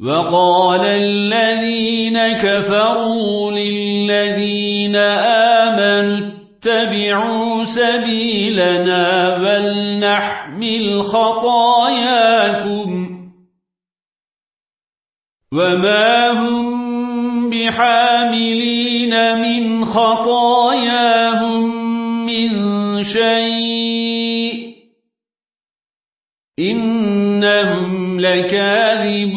وقال الذين كفروا للذين آمنوا اتبعوا سبيلنا ولنحمل خطاياكم وما هم بحاملين من خطاياهم من شيء إنهم لكاذبون